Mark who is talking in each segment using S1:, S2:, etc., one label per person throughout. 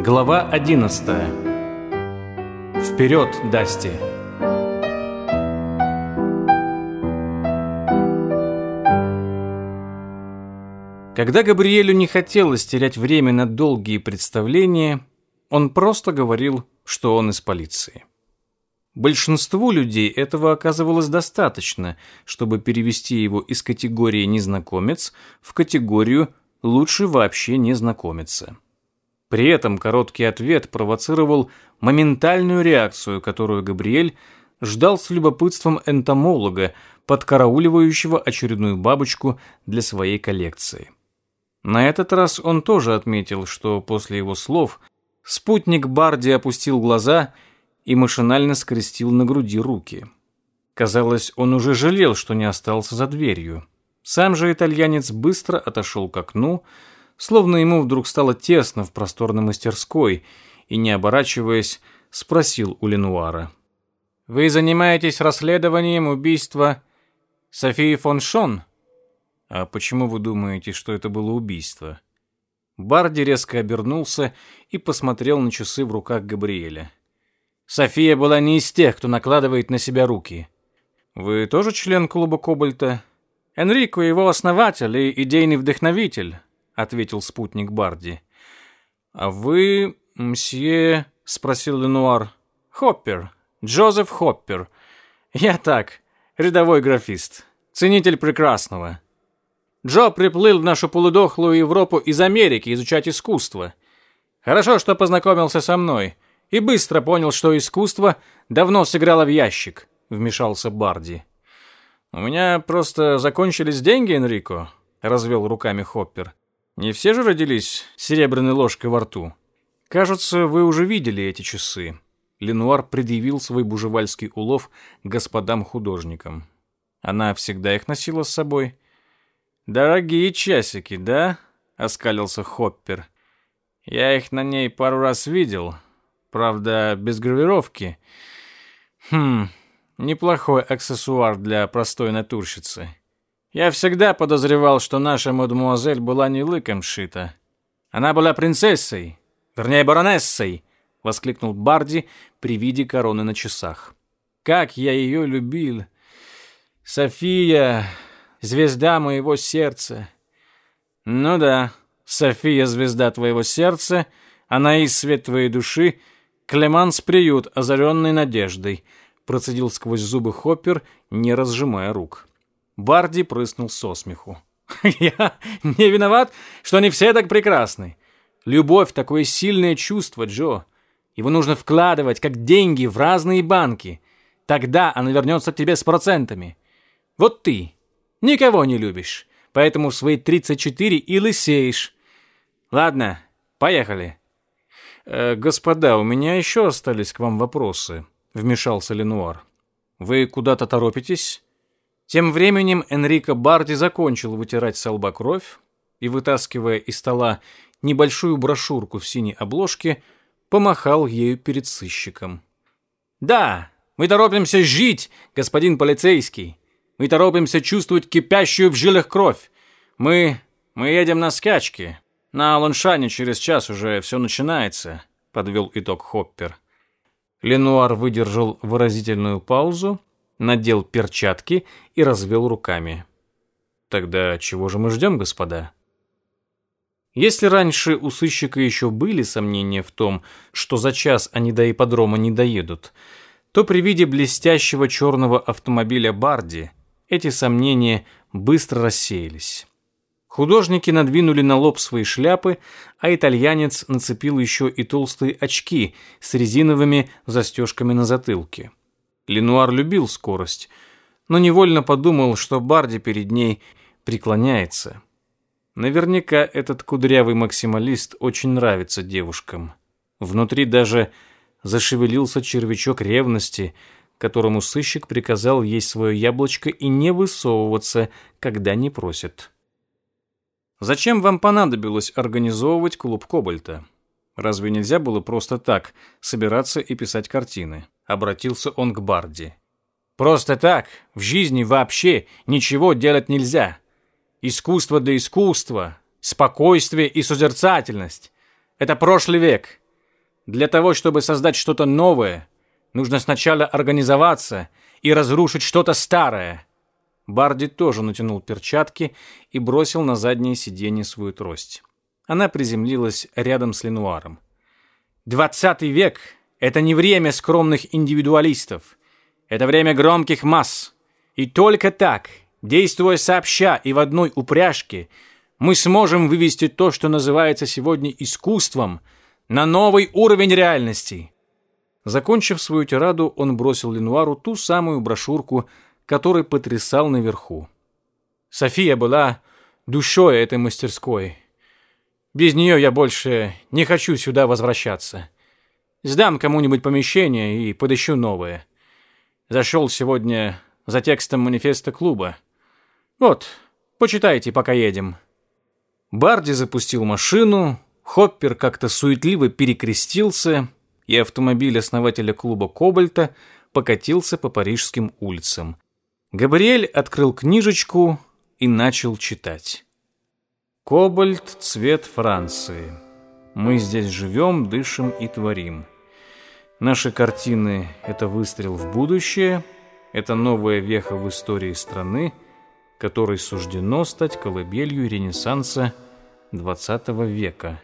S1: Глава 11. Вперед, Дасти! Когда Габриэлю не хотелось терять время на долгие представления, он просто говорил, что он из полиции. Большинству людей этого оказывалось достаточно, чтобы перевести его из категории «незнакомец» в категорию «лучше вообще не знакомиться». При этом короткий ответ провоцировал моментальную реакцию, которую Габриэль ждал с любопытством энтомолога, подкарауливающего очередную бабочку для своей коллекции. На этот раз он тоже отметил, что после его слов спутник Барди опустил глаза и машинально скрестил на груди руки. Казалось, он уже жалел, что не остался за дверью. Сам же итальянец быстро отошел к окну, словно ему вдруг стало тесно в просторной мастерской, и, не оборачиваясь, спросил у Ленуара. «Вы занимаетесь расследованием убийства Софии фон Шон?» «А почему вы думаете, что это было убийство?» Барди резко обернулся и посмотрел на часы в руках Габриэля. «София была не из тех, кто накладывает на себя руки». «Вы тоже член клуба Кобальта?» «Энрико его основатель и идейный вдохновитель ответил спутник Барди. «А вы, мсье?» — спросил Ленуар. «Хоппер. Джозеф Хоппер. Я так, рядовой графист, ценитель прекрасного». Джо приплыл в нашу полудохлую Европу из Америки изучать искусство. Хорошо, что познакомился со мной и быстро понял, что искусство давно сыграло в ящик, вмешался Барди. У меня просто закончились деньги, Энрико, развел руками Хоппер. Не все же родились серебряной ложкой во рту. Кажется, вы уже видели эти часы. Ленуар предъявил свой бужевальский улов господам-художникам. Она всегда их носила с собой. «Дорогие часики, да?» — оскалился Хоппер. «Я их на ней пару раз видел. Правда, без гравировки. Хм, неплохой аксессуар для простой натурщицы. Я всегда подозревал, что наша мадемуазель была не лыком шита. Она была принцессой, вернее, баронессой, воскликнул Барди при виде короны на часах. Как я ее любил! София, звезда моего сердца. Ну да, София, звезда твоего сердца, она и свет твоей души, Клеманс приют, озаренный надеждой, процедил сквозь зубы Хоппер, не разжимая рук. Барди прыснул со смеху. «Я не виноват, что не все так прекрасны. Любовь — такое сильное чувство, Джо. Его нужно вкладывать, как деньги, в разные банки. Тогда она вернется к тебе с процентами. Вот ты никого не любишь, поэтому в свои 34 и лысеешь. Ладно, поехали». «Э, «Господа, у меня еще остались к вам вопросы», — вмешался Ленуар. «Вы куда-то торопитесь?» Тем временем Энрико Барди закончил вытирать со лба кровь и, вытаскивая из стола небольшую брошюрку в синей обложке, помахал ею перед сыщиком. «Да, мы торопимся жить, господин полицейский. Мы торопимся чувствовать кипящую в жилах кровь. Мы... мы едем на скачки. На Луншане через час уже все начинается», — подвел итог Хоппер. Ленуар выдержал выразительную паузу, надел перчатки и развел руками. «Тогда чего же мы ждем, господа?» Если раньше у сыщика еще были сомнения в том, что за час они до ипподрома не доедут, то при виде блестящего черного автомобиля Барди эти сомнения быстро рассеялись. Художники надвинули на лоб свои шляпы, а итальянец нацепил еще и толстые очки с резиновыми застежками на затылке. Ленуар любил скорость, но невольно подумал, что Барди перед ней преклоняется. Наверняка этот кудрявый максималист очень нравится девушкам. Внутри даже зашевелился червячок ревности, которому сыщик приказал есть свое яблочко и не высовываться, когда не просит. Зачем вам понадобилось организовывать клуб Кобальта? Разве нельзя было просто так собираться и писать картины? обратился он к Барди. Просто так в жизни вообще ничего делать нельзя. Искусство для искусства, спокойствие и созерцательность – это прошлый век. Для того, чтобы создать что-то новое, нужно сначала организоваться и разрушить что-то старое. Барди тоже натянул перчатки и бросил на заднее сиденье свою трость. Она приземлилась рядом с Ленуаром. «Двадцатый век это не время скромных индивидуалистов. Это время громких масс. И только так, действуя сообща и в одной упряжке, мы сможем вывести то, что называется сегодня искусством, на новый уровень реальности. Закончив свою тираду, он бросил Ленуару ту самую брошюрку, которую потрясал наверху. София была душой этой мастерской. Без нее я больше не хочу сюда возвращаться. Сдам кому-нибудь помещение и подыщу новое. Зашел сегодня за текстом манифеста клуба. Вот, почитайте, пока едем». Барди запустил машину, Хоппер как-то суетливо перекрестился, и автомобиль основателя клуба «Кобальта» покатился по парижским улицам. Габриэль открыл книжечку и начал читать. «Кобальт. Цвет Франции. Мы здесь живем, дышим и творим». Наши картины – это выстрел в будущее, это новая веха в истории страны, которой суждено стать колыбелью Ренессанса XX века.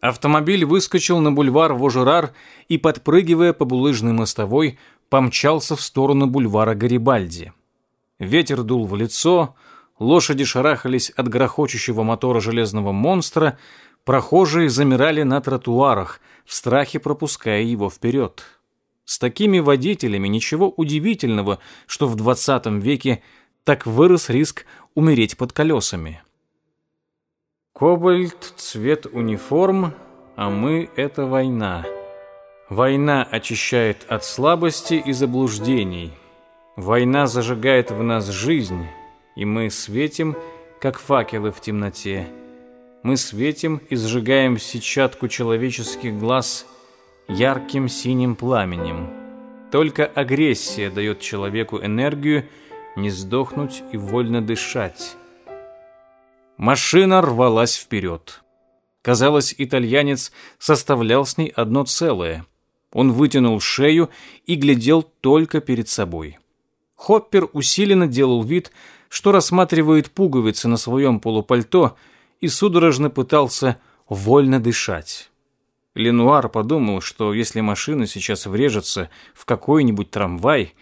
S1: Автомобиль выскочил на бульвар Вожерар и, подпрыгивая по булыжной мостовой, помчался в сторону бульвара Гарибальди. Ветер дул в лицо, лошади шарахались от грохочущего мотора железного монстра, прохожие замирали на тротуарах – в страхе пропуская его вперед. С такими водителями ничего удивительного, что в 20 веке так вырос риск умереть под колесами. Кобальт — цвет униформ, а мы — это война. Война очищает от слабости и заблуждений. Война зажигает в нас жизнь, и мы светим, как факелы в темноте. Мы светим и сжигаем сетчатку человеческих глаз ярким синим пламенем. Только агрессия дает человеку энергию не сдохнуть и вольно дышать. Машина рвалась вперед. Казалось, итальянец составлял с ней одно целое. Он вытянул шею и глядел только перед собой. Хоппер усиленно делал вид, что рассматривает пуговицы на своем полупальто – и судорожно пытался вольно дышать. Ленуар подумал, что если машина сейчас врежется в какой-нибудь трамвай,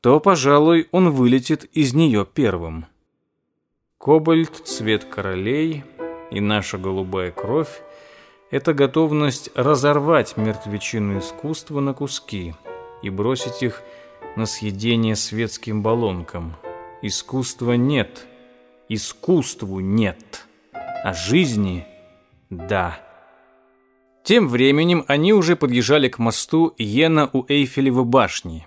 S1: то, пожалуй, он вылетит из нее первым. Кобальт, цвет королей и наша голубая кровь – это готовность разорвать мертвечину искусства на куски и бросить их на съедение светским баллонкам. Искусства нет. Искусству нет о жизни, да. Тем временем они уже подъезжали к мосту Йена у Эйфелевой башни.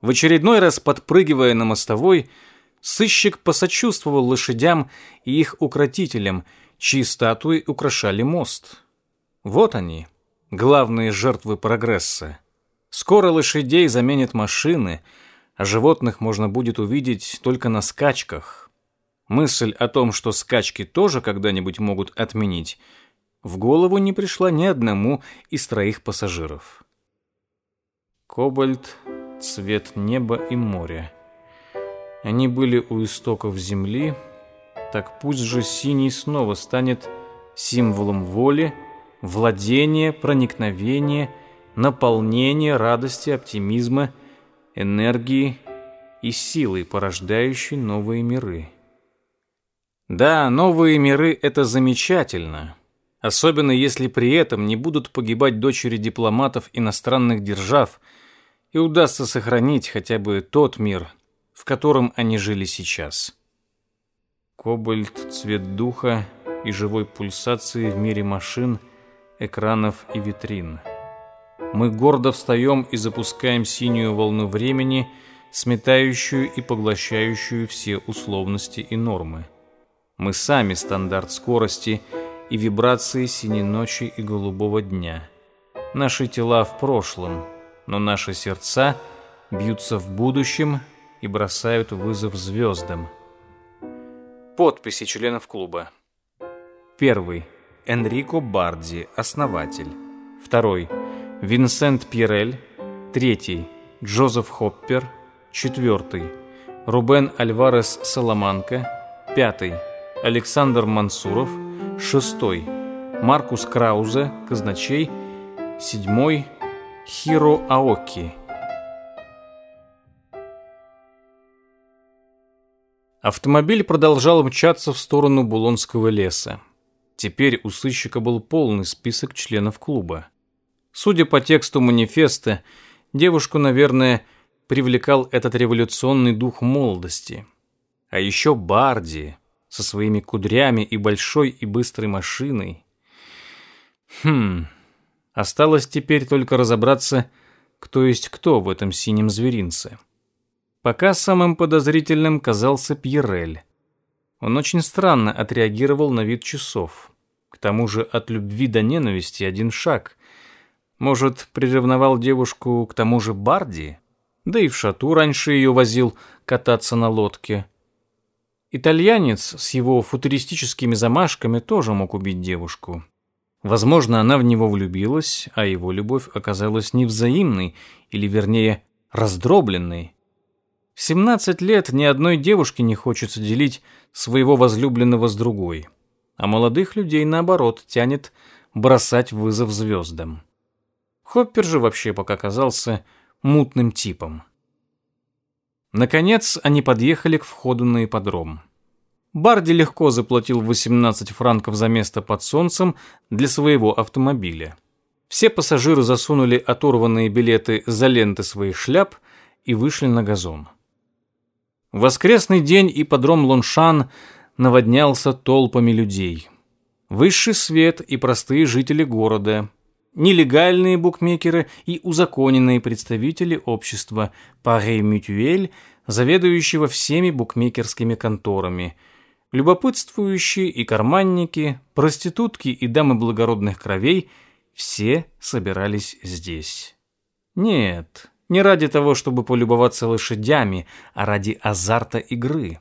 S1: В очередной раз подпрыгивая на мостовой, сыщик посочувствовал лошадям и их укротителям, чьи статуи украшали мост. Вот они, главные жертвы прогресса. Скоро лошадей заменят машины, а животных можно будет увидеть только на скачках, Мысль о том, что скачки тоже когда-нибудь могут отменить, в голову не пришла ни одному из троих пассажиров. Кобальт, цвет неба и моря. Они были у истоков земли, так пусть же синий снова станет символом воли, владения, проникновения, наполнения, радости, оптимизма, энергии и силы, порождающей новые миры. Да, новые миры – это замечательно. Особенно если при этом не будут погибать дочери дипломатов иностранных держав и удастся сохранить хотя бы тот мир, в котором они жили сейчас. Кобальт, цвет духа и живой пульсации в мире машин, экранов и витрин. Мы гордо встаем и запускаем синюю волну времени, сметающую и поглощающую все условности и нормы. Мы сами стандарт скорости и вибрации синей ночи и голубого дня. Наши тела в прошлом, но наши сердца бьются в будущем и бросают вызов звездам. Подписи членов клуба. Первый. Энрико Барди, основатель. Второй. Винсент Пирель. Третий. Джозеф Хоппер. Четвертый. Рубен Альварес Саламанка. Пятый. Александр Мансуров, шестой Маркус Краузе, казначей, седьмой Хиро Аоки. Автомобиль продолжал мчаться в сторону Булонского леса. Теперь у сыщика был полный список членов клуба. Судя по тексту манифеста, девушку, наверное, привлекал этот революционный дух молодости. А еще Барди, со своими кудрями и большой и быстрой машиной. Хм, осталось теперь только разобраться, кто есть кто в этом синем зверинце. Пока самым подозрительным казался Пьерель. Он очень странно отреагировал на вид часов. К тому же от любви до ненависти один шаг. Может, приревновал девушку к тому же Барди? Да и в шату раньше ее возил кататься на лодке. Итальянец с его футуристическими замашками тоже мог убить девушку. Возможно, она в него влюбилась, а его любовь оказалась невзаимной, или вернее, раздробленной. В 17 лет ни одной девушке не хочется делить своего возлюбленного с другой, а молодых людей, наоборот, тянет бросать вызов звездам. Хоппер же вообще пока казался мутным типом. Наконец они подъехали к входу на ипподром. Барди легко заплатил 18 франков за место под солнцем для своего автомобиля. Все пассажиры засунули оторванные билеты за ленты своих шляп и вышли на газон. Воскресный день ипподром Лоншан наводнялся толпами людей. Высший свет и простые жители города – Нелегальные букмекеры и узаконенные представители общества Паре Мютюэль, заведующего всеми букмекерскими конторами – любопытствующие и карманники, проститутки и дамы благородных кровей все собирались здесь. Нет, не ради того, чтобы полюбоваться лошадями, а ради азарта игры.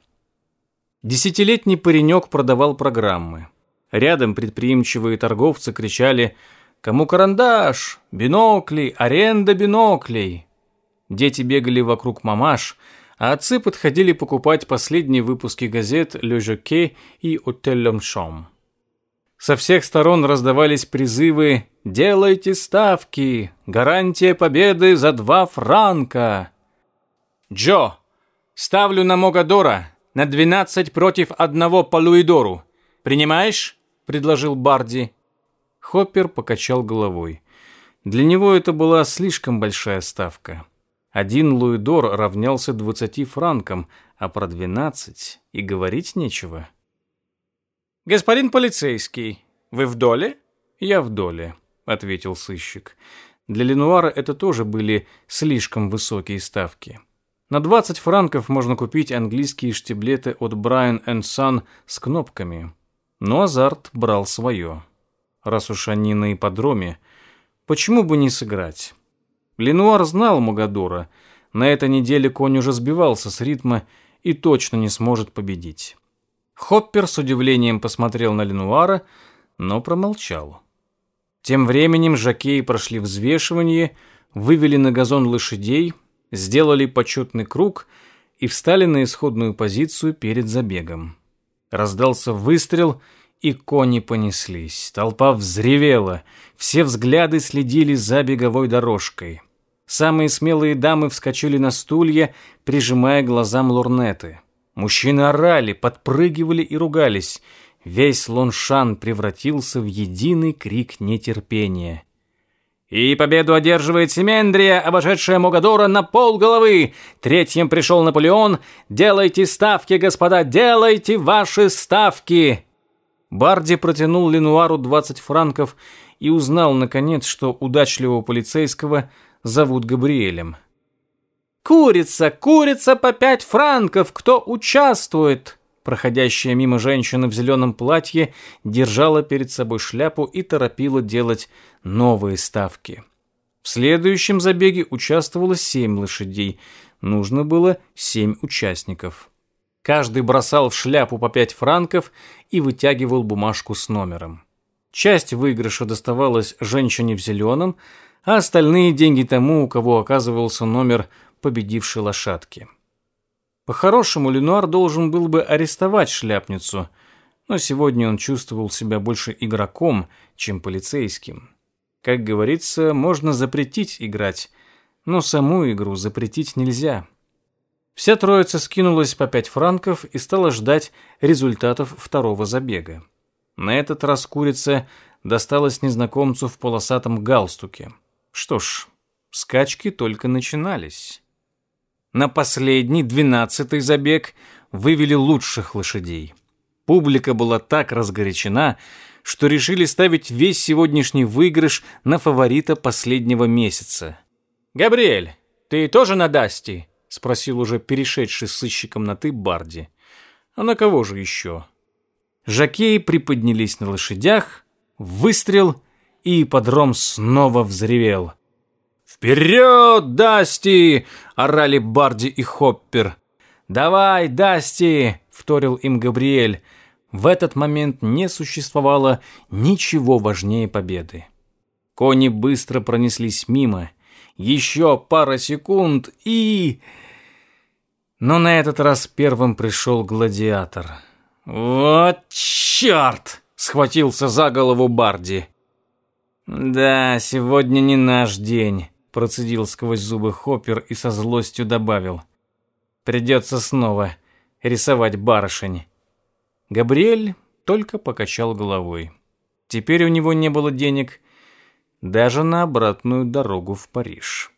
S1: Десятилетний паренек продавал программы. Рядом предприимчивые торговцы кричали «Связь!» Кому карандаш? Бинокли, аренда биноклей!» Дети бегали вокруг мамаш, а отцы подходили покупать последние выпуски газет «Ле Жоке» и «Отель Ломшом». Со всех сторон раздавались призывы «Делайте ставки! Гарантия победы за два франка!» «Джо, ставлю на Могадора на 12 против одного по Луидору. Принимаешь?» – предложил Барди. Хоппер покачал головой. Для него это была слишком большая ставка. Один луидор равнялся двадцати франкам, а про двенадцать и говорить нечего. «Господин полицейский, вы в доле?» «Я в доле», — ответил сыщик. Для Ленуара это тоже были слишком высокие ставки. На 20 франков можно купить английские штиблеты от Brian Сон с кнопками. Но азарт брал свое раз уж они на ипподроме, почему бы не сыграть? Ленуар знал Магадура. На этой неделе конь уже сбивался с ритма и точно не сможет победить. Хоппер с удивлением посмотрел на Ленуара, но промолчал. Тем временем жакеи прошли взвешивание, вывели на газон лошадей, сделали почетный круг и встали на исходную позицию перед забегом. Раздался выстрел — и кони понеслись. Толпа взревела, все взгляды следили за беговой дорожкой. Самые смелые дамы вскочили на стулья, прижимая глазам лорнеты. Мужчины орали, подпрыгивали и ругались. Весь Лоншан превратился в единый крик нетерпения. И победу одерживает Семендрия, обошедшая Могадора на полголовы. Третьим пришел Наполеон. Делайте ставки, господа, делайте ваши ставки. Барди протянул Ленуару 20 франков и узнал, наконец, что удачливого полицейского зовут Габриэлем. «Курица, курица по пять франков! Кто участвует?» Проходящая мимо женщина в зеленом платье держала перед собой шляпу и торопила делать новые ставки. В следующем забеге участвовало семь лошадей. Нужно было семь участников. Каждый бросал в шляпу по пять франков и вытягивал бумажку с номером. Часть выигрыша доставалась женщине в зеленом, а остальные деньги тому, у кого оказывался номер победившей лошадки. По-хорошему, Ленуар должен был бы арестовать шляпницу, но сегодня он чувствовал себя больше игроком, чем полицейским. Как говорится, можно запретить играть, но саму игру запретить нельзя. Вся троица скинулась по пять франков и стала ждать результатов второго забега. На этот раз курица досталась незнакомцу в полосатом галстуке. Что ж, скачки только начинались. На последний, двенадцатый забег вывели лучших лошадей. Публика была так разгорячена, что решили ставить весь сегодняшний выигрыш на фаворита последнего месяца. «Габриэль, ты тоже на Дасти?» спросил уже перешедший с сыщиком на «ты» Барди. «А на кого же еще?» Жакеи приподнялись на лошадях, выстрел, и подром снова взревел. «Вперед, Дасти!» — орали Барди и Хоппер. «Давай, Дасти!» — вторил им Габриэль. В этот момент не существовало ничего важнее победы. Кони быстро пронеслись мимо — еще пара секунд и... Но на этот раз первым пришел гладиатор. «Вот черт!» — схватился за голову Барди. «Да, сегодня не наш день», — процедил сквозь зубы Хоппер и со злостью добавил. «Придется снова рисовать барышень». Габриэль только покачал головой. Теперь у него не было денег — даже на обратную дорогу в Париж.